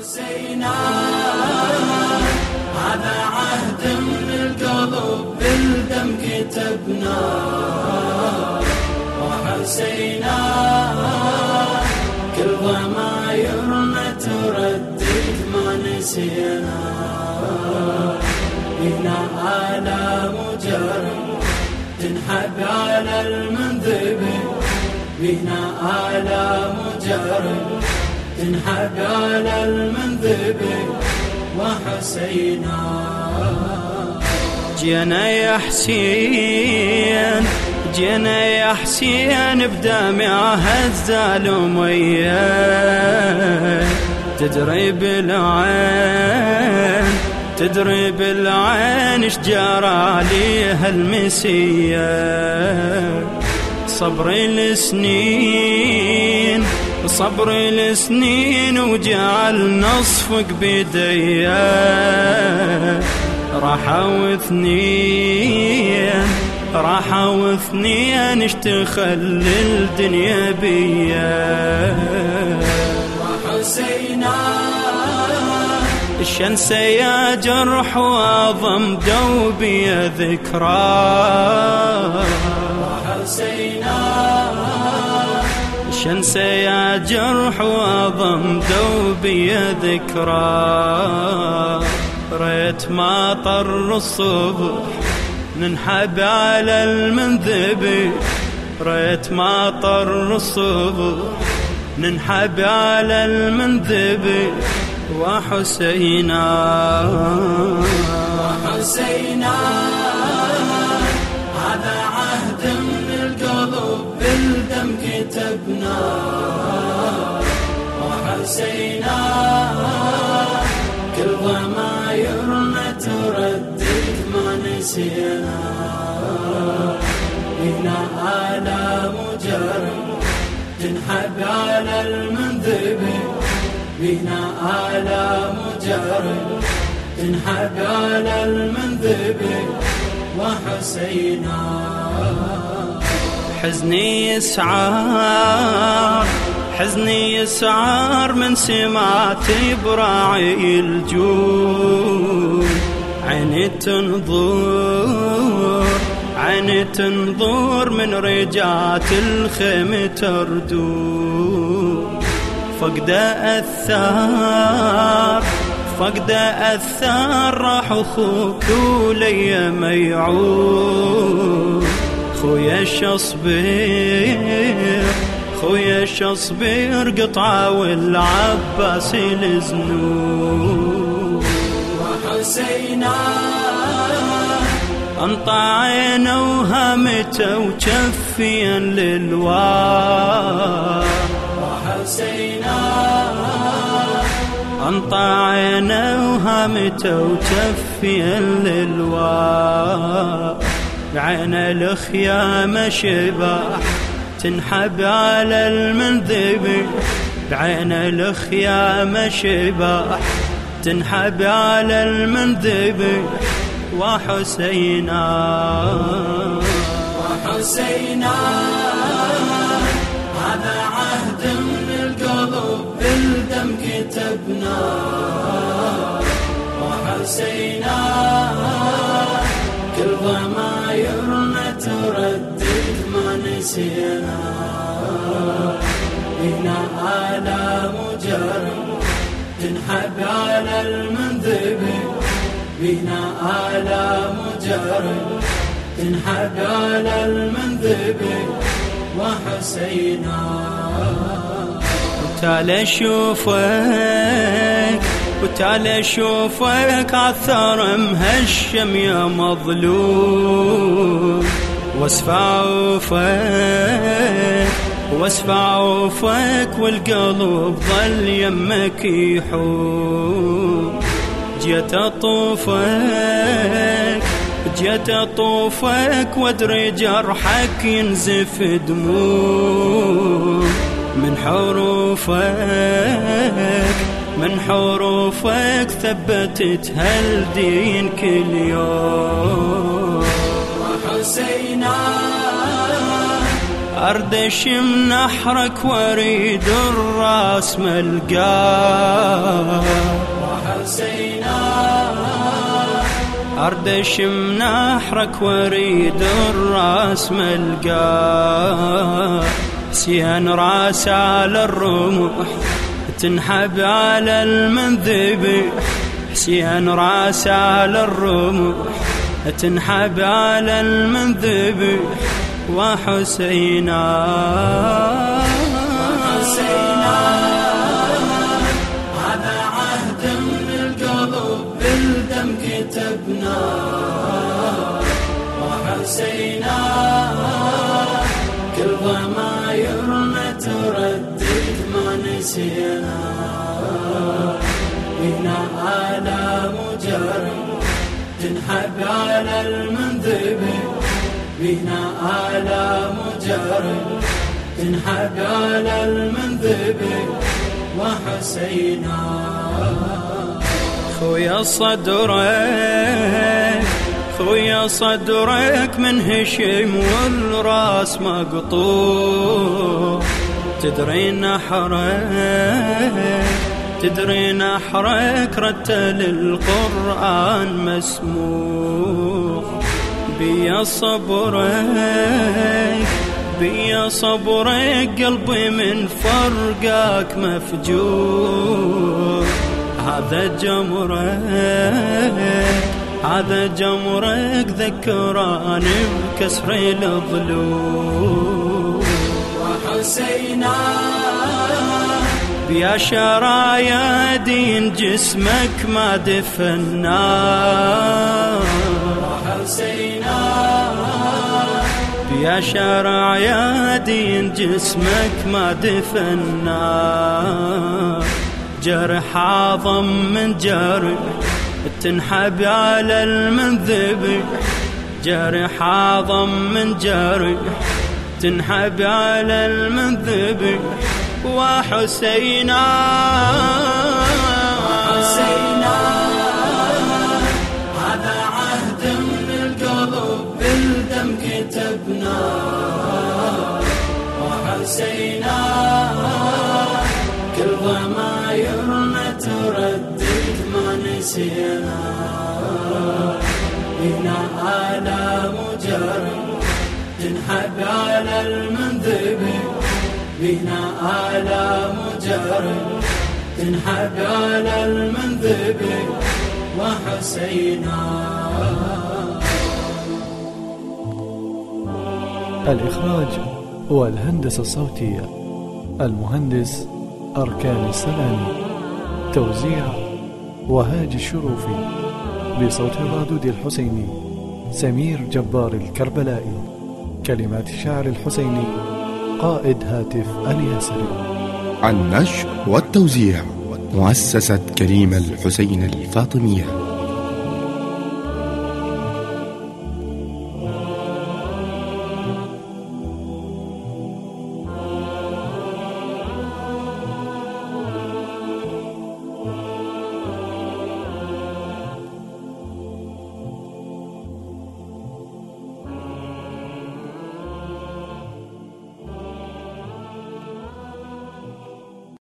حسينا هذا عهد من القلب بالدم كتبنا. وحسينا. كل ضمايرنا تردد ما نسينا. هنا آلام وجرم تنحب على المنذب. بنا آلام وجرم تنحب على المنذب وحسينا. جينا يا حسين جينا يا حسين بدمع الظالمية تدري بالعين تدري بالعين اش جرى لي هالمسية صبري السنين صبري السنين وجعل نصفك بيديا راحوا اثنين راحوا اثنين اشتخل الدنيا بيا؟ وحسينا الشمس يا جرح واضم دوبي ذكرى؟ وحسينا شمس يا جرح واضم دوبي ذكرى ريت ما طر الصبح ننحب على المنذب. ريت ما طر الصبح ننحب على المنذب وحسينا. وحسينا. كتبنا وحسينا كل ضمايرنا تردد ما نسينا. هنا آلام وجرم تنحب على المنذب. بنا آلام وجرم تنحب على المنذب. وحسينا حزني يسعار حزني يسعار من سماتي براعي الجود. عيني تنظر عيني تنظر من رجات الخيم تردود. فقد أثار فقد أثار راح أخوك ولي ميعود. خويا شصبير خويا شصبير قطعة والعباس الزنود وحسينا انطعينا وهمته وكفيا للوار. وحسينا انطعينا وهمته وكفيا للوار. بعين الخيام شباح تنحب على المنذب. بعين الخيام شباح تنحب على المنذب. وحسينا وحسينا. هذا عهد من القلب بالدم كتبنا. وحسينا كل نسينا هنا آلام وجرم تنحب على المنذب بنا آلام وجرم تنحب على المنذب وحسينا. وتعال أشوفك وتعال أشوفك عثر مهشم يا مظلوم. واسفع وفك واسفع عوفك والقلب ظل يمك يحوم. جيت أطوفك جيت أطوفك وادري جرحك ينزف دموع من حروفك من حروفك ثبتت هالدين كل يوم. حسينا. أردش من أحرك وأريد الرأس ملقا وحسيناه أردش أحرك وأريد الرأس ملقا سيان رأس على الرمح تنحب على المنذبح. سيان رأس على الرمح تنحب على المنذبح وحسينا. وحسينا. هذا عهد من القلب بالدم كتبنا. وحسينا. كل ضمايرنا تردد ما نسينا. بنا آلام جرم تنحب على المنذبح بنا آلام جرم تنحب على المنذبح وحسينا. خويا صدرك خويا صدرك من هشيم والراس مقطوع. تدري نحرك تدري نحرك رتل القرآن مسموع بيا صبرك بيا صبرك قلبي من فرقك مفجور هذا جمرك هذا جمرك ذكراني بكسر الظلوم وحسينا يا شرايا دين جسمك ما دفنا. يا شرايا دين جسمك ما دفنا. جرح اعظم من جرح تنحب على المنذبح جرح اعظم من جرح تنحب على المنذبح وحسينا. حسينا هذا عهد من القلب بالدم كتبنا. وحسينا. كل ضمايرنا تردد ما نسينا. بنا آلام جرم تنحب على المنذبح بنا آلام جرم تنحب على المنذبح وحسينا. الإخراج والهندسة الصوتية المهندس أركان السلامي توزيع وهاج الشروفي بصوت الرادود الحسيني سمير جبار الكربلائي كلمات الشاعر الحسيني. قائد هاتف الياسري النشر والتوزيع مؤسسة كريم الحسين الفاطمية.